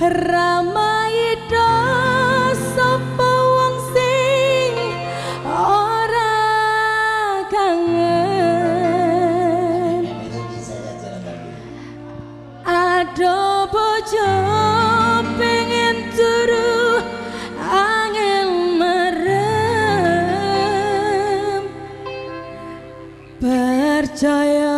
ramai do sapa wong sing ora kangen. Ado bojo pengen turu angin merem. Percaya